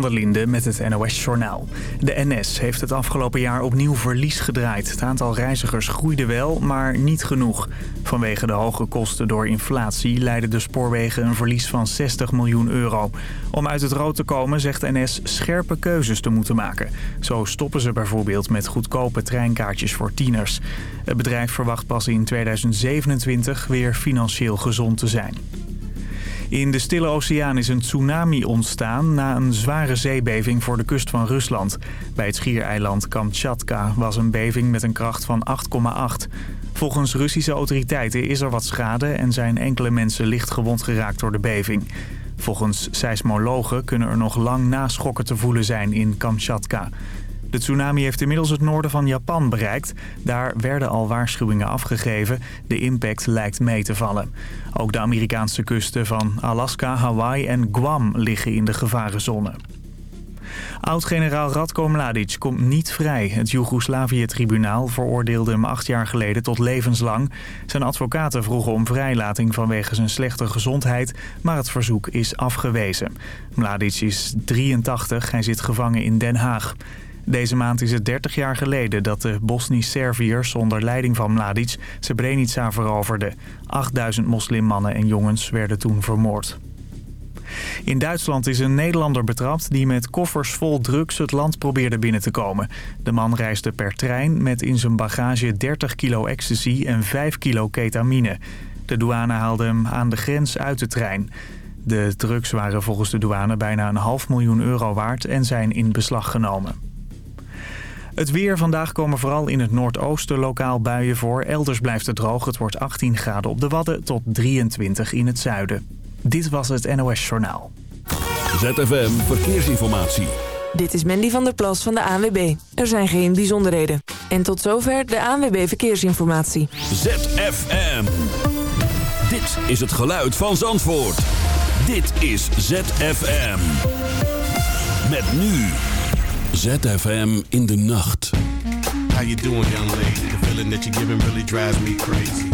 van Linde met het NOS-journaal. De NS heeft het afgelopen jaar opnieuw verlies gedraaid. Het aantal reizigers groeide wel, maar niet genoeg. Vanwege de hoge kosten door inflatie leiden de spoorwegen een verlies van 60 miljoen euro. Om uit het rood te komen zegt NS scherpe keuzes te moeten maken. Zo stoppen ze bijvoorbeeld met goedkope treinkaartjes voor tieners. Het bedrijf verwacht pas in 2027 weer financieel gezond te zijn. In de Stille Oceaan is een tsunami ontstaan na een zware zeebeving voor de kust van Rusland. Bij het schiereiland Kamchatka was een beving met een kracht van 8,8. Volgens Russische autoriteiten is er wat schade en zijn enkele mensen licht gewond geraakt door de beving. Volgens seismologen kunnen er nog lang naschokken te voelen zijn in Kamchatka. De tsunami heeft inmiddels het noorden van Japan bereikt. Daar werden al waarschuwingen afgegeven. De impact lijkt mee te vallen. Ook de Amerikaanse kusten van Alaska, Hawaii en Guam liggen in de gevarenzone. Oud-generaal Radko Mladic komt niet vrij. Het Joegoslavië-tribunaal veroordeelde hem acht jaar geleden tot levenslang. Zijn advocaten vroegen om vrijlating vanwege zijn slechte gezondheid, maar het verzoek is afgewezen. Mladic is 83, hij zit gevangen in Den Haag. Deze maand is het 30 jaar geleden dat de Bosnisch-Serviërs onder leiding van Mladic Srebrenica veroverden. 8000 moslimmannen en jongens werden toen vermoord. In Duitsland is een Nederlander betrapt die met koffers vol drugs het land probeerde binnen te komen. De man reisde per trein met in zijn bagage 30 kilo ecstasy en 5 kilo ketamine. De douane haalde hem aan de grens uit de trein. De drugs waren volgens de douane bijna een half miljoen euro waard en zijn in beslag genomen. Het weer. Vandaag komen vooral in het noordoosten lokaal buien voor. Elders blijft het droog. Het wordt 18 graden op de Wadden tot 23 in het zuiden. Dit was het NOS Journaal. ZFM Verkeersinformatie. Dit is Mandy van der Plas van de ANWB. Er zijn geen bijzonderheden. En tot zover de ANWB Verkeersinformatie. ZFM. Dit is het geluid van Zandvoort. Dit is ZFM. Met nu... ZFM in de nacht. How you doing, young lady? The feeling that you're giving really drives me crazy.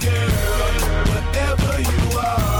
Girl, whatever you are,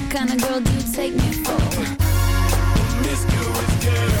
What kind of girl do you take me for? Promiscuous girl, whatever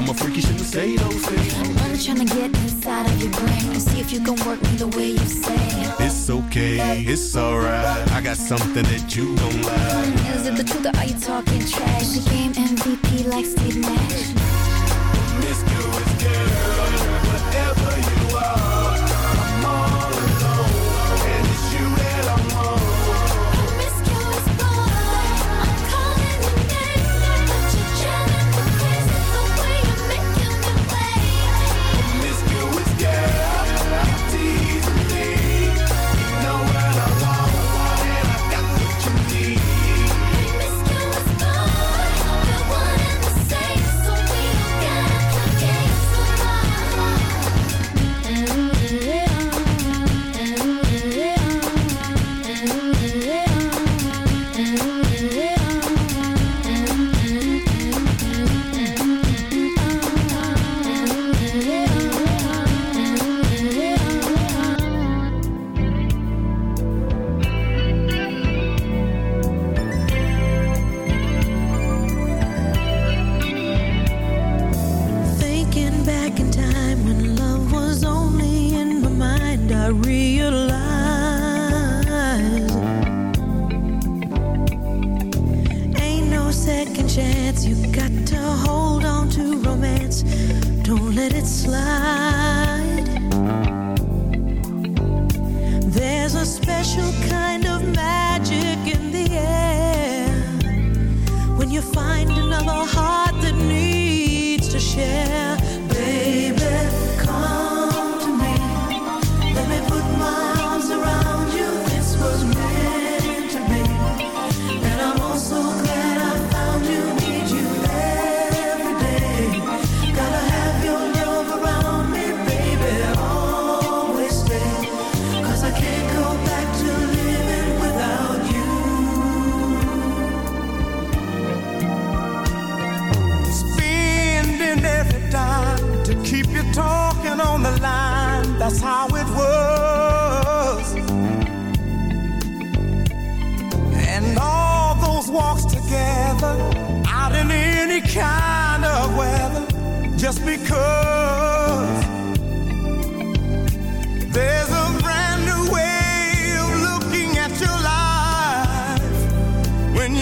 I'm a freaky, shouldn't say those things. I'm really trying to get inside of your brain to see if you can work me the way you say. It's okay, it's alright. I got something that you don't like. Is it the truth or are you talking trash? The game MVP like Steve Nash. This girl it's girl.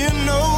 you know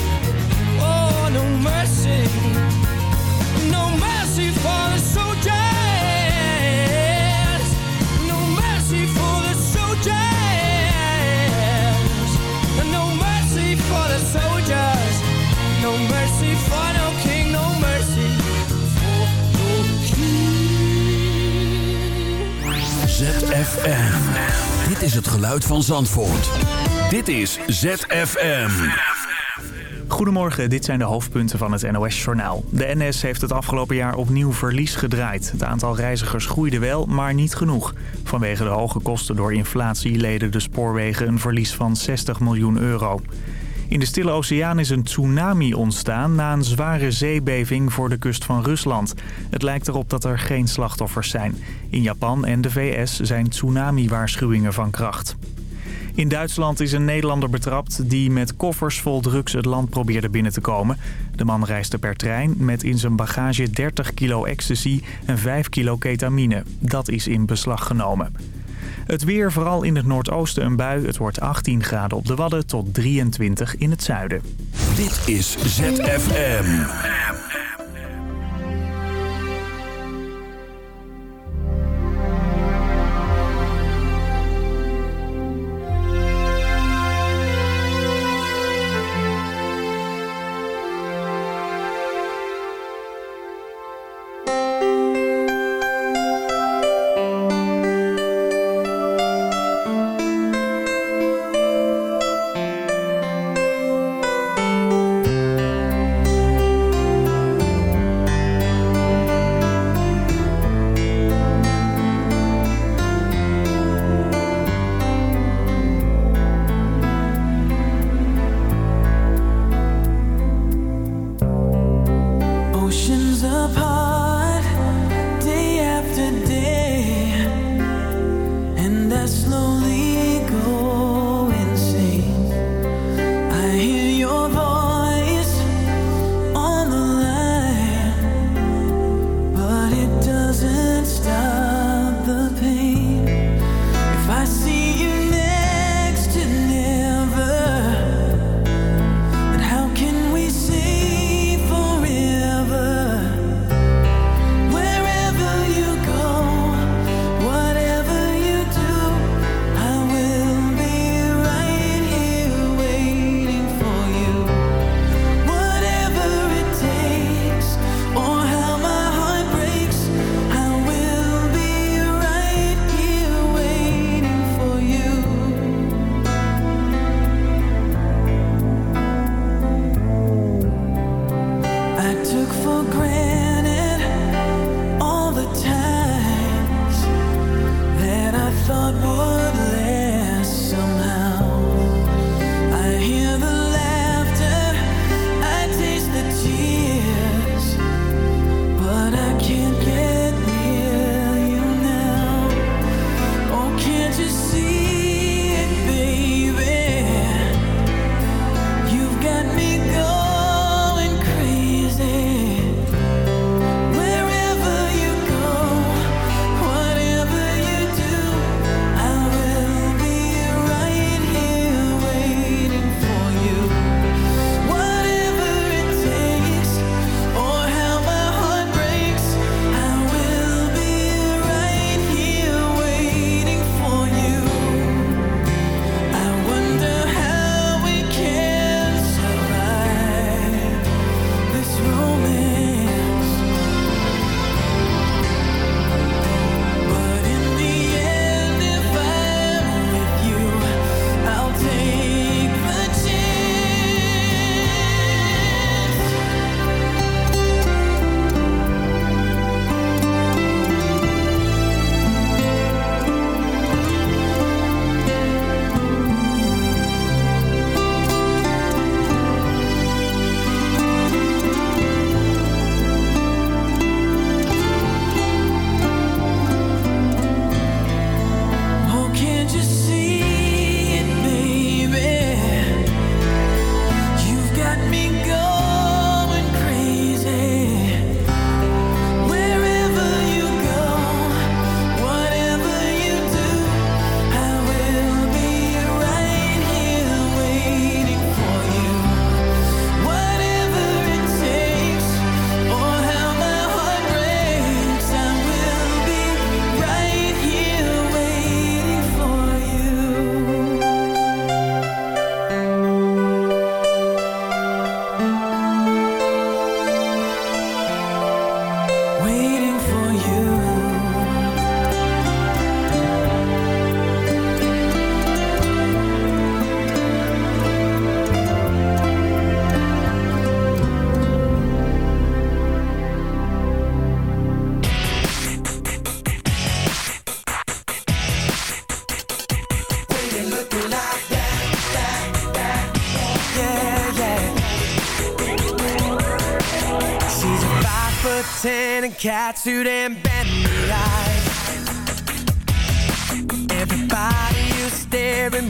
ZFM. Dit is het geluid van Zandvoort. Dit is ZFM. Goedemorgen, dit zijn de hoofdpunten van het NOS-journaal. De NS heeft het afgelopen jaar opnieuw verlies gedraaid. Het aantal reizigers groeide wel, maar niet genoeg. Vanwege de hoge kosten door inflatie leden de spoorwegen een verlies van 60 miljoen euro. In de Stille Oceaan is een tsunami ontstaan na een zware zeebeving voor de kust van Rusland. Het lijkt erop dat er geen slachtoffers zijn. In Japan en de VS zijn tsunami-waarschuwingen van kracht. In Duitsland is een Nederlander betrapt die met koffers vol drugs het land probeerde binnen te komen. De man reisde per trein met in zijn bagage 30 kilo ecstasy en 5 kilo ketamine. Dat is in beslag genomen. Het weer, vooral in het noordoosten een bui. Het wordt 18 graden op de Wadden tot 23 in het zuiden. Dit is ZFM. to see catsuit and bendy eyes. Everybody you staring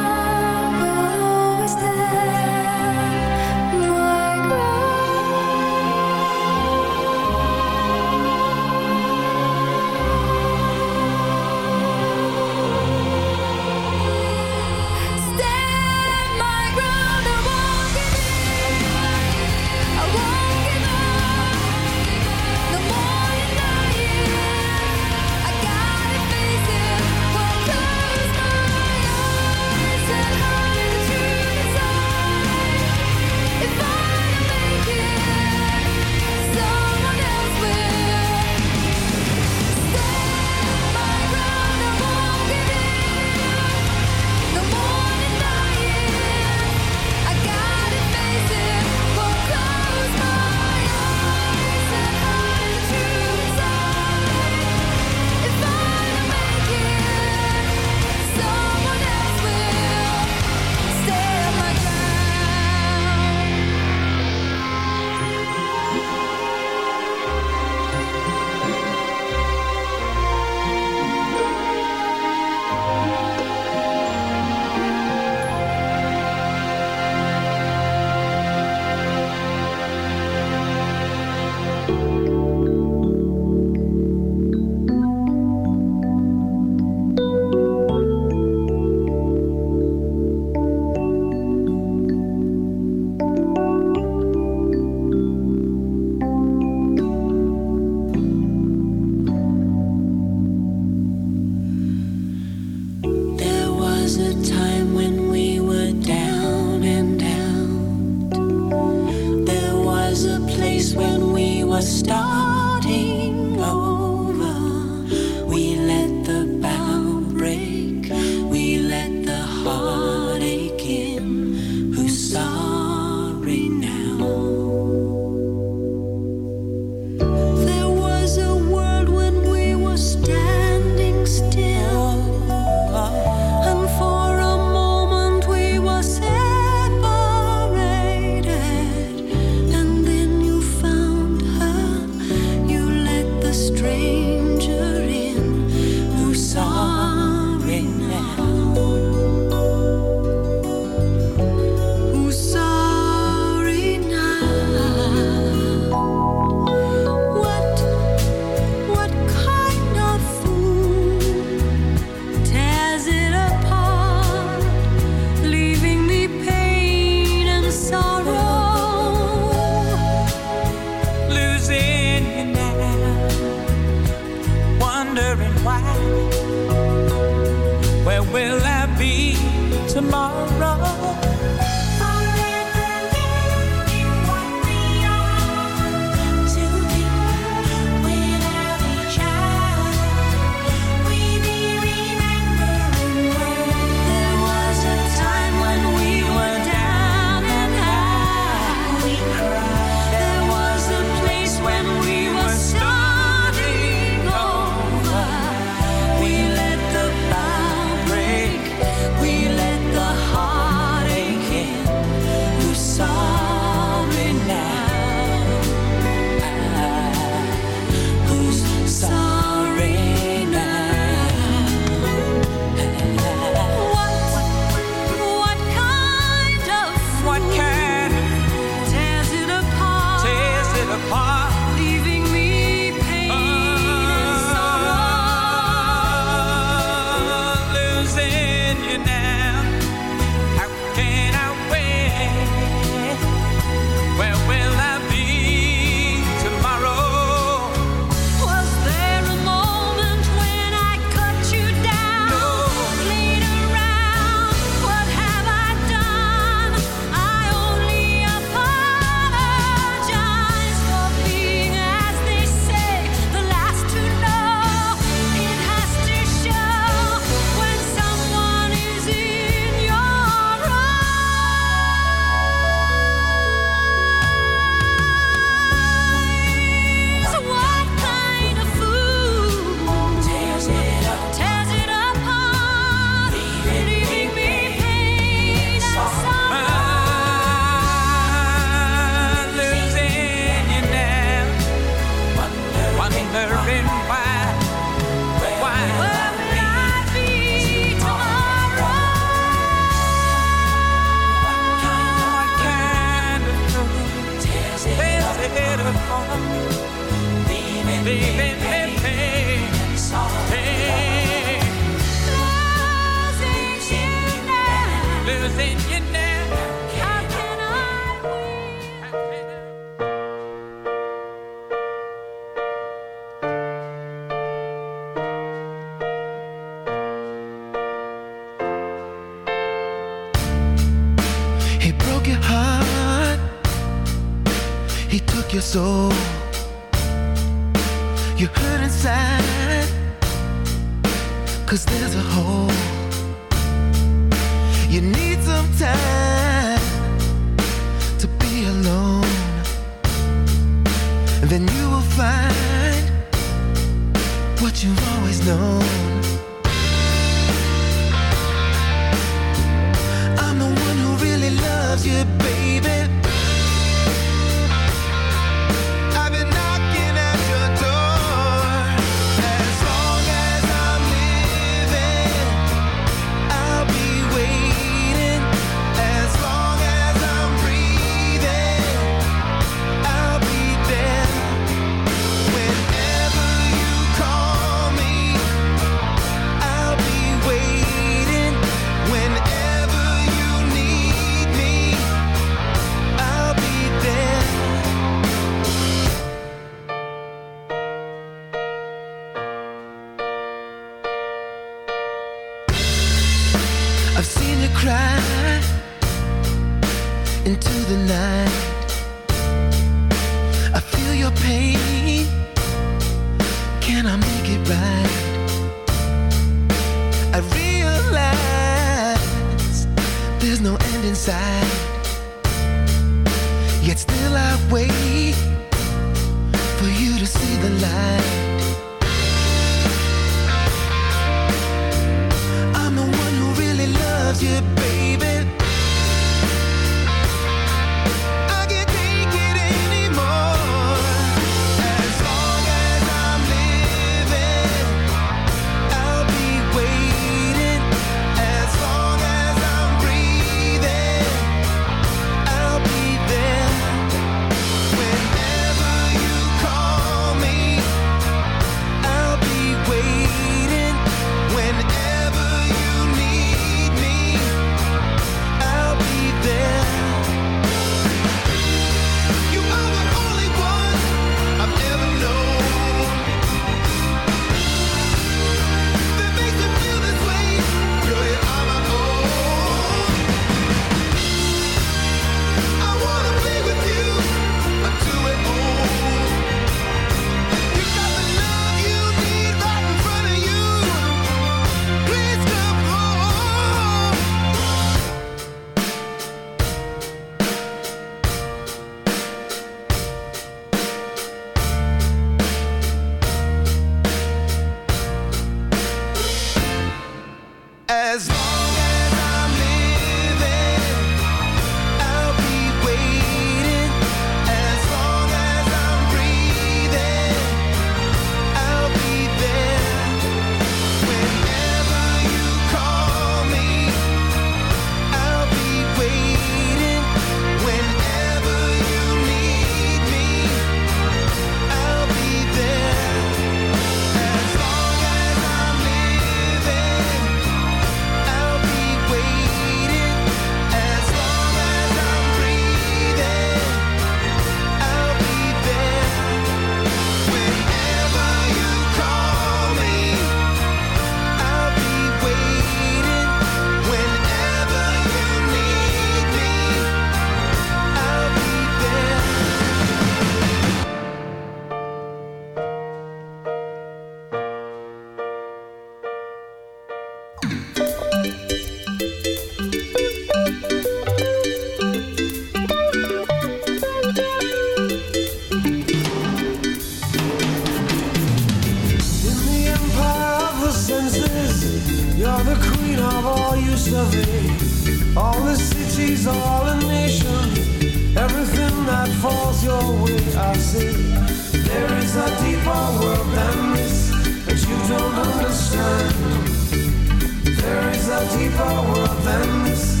than this.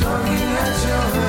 Talking at your head.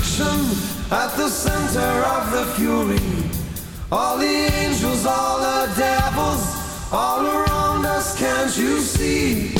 destruction at the center of the fury. All the angels, all the devils, all around us, can't you see?